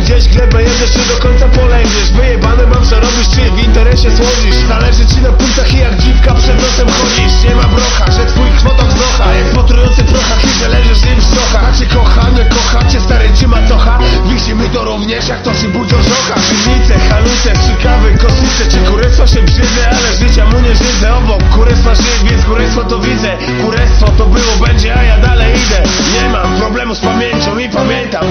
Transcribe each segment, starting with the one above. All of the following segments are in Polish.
Gdzieś glebę jedziesz, czy do końca polęgniesz. Wyjebane mam, co robisz, czy w interesie słodzisz? Zależy ci na punktach i jak dziwka przed nosem chodzisz. Nie ma brocha, że twój kwotok wzrocha Jak potrujący prochach i że leżysz im w sokach A tak czy kocha, nie kocha, czy stary, czy macocha Widzimy to również, jak to się budzi orzocha Piwnice, haluce, czy kawy, kosmice. Czy kurestwo się brzydzę, ale życia mu nie żydzę Obok kurestwa żyje, więc kurestwo to widzę. Kurestwo to było, będzie, a ja dalej idę. Nie mam problemu z pamięcią.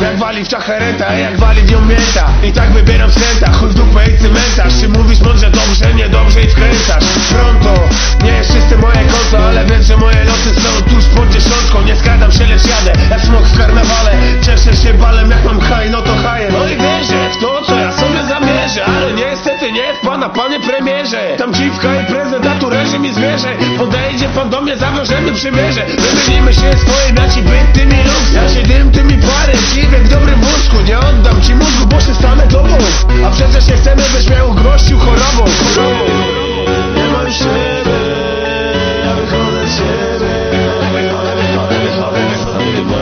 Jak wali w czachereta, jak wali mięta I tak wybieram skręta, chuj w dupę i cmentarz. Czy mówisz mądrze, dobrze, niedobrze i wkręcasz. Pronto, nie jest czyste moje konto Ale wiem, że moje losy są tuż pod dziesiątką. Nie skradam się, lecz jadę, jak smok w karnawale. Cieszę się balem, jak mam haj, no to haję No i wierzę w to, co ja sobie zamierzę Ale niestety nie w pana, panie premierze. Tam dziwka i prezent, a tu reżim i zwierzę. Podejdzie pan do mnie, zawiążemy przymierze. Wymienimy się swojej naci byt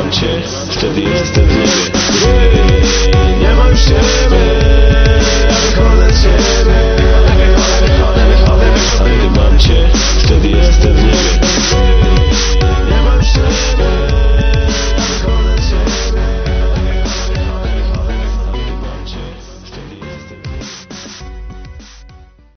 momencie. Wtedy jestem w niebie.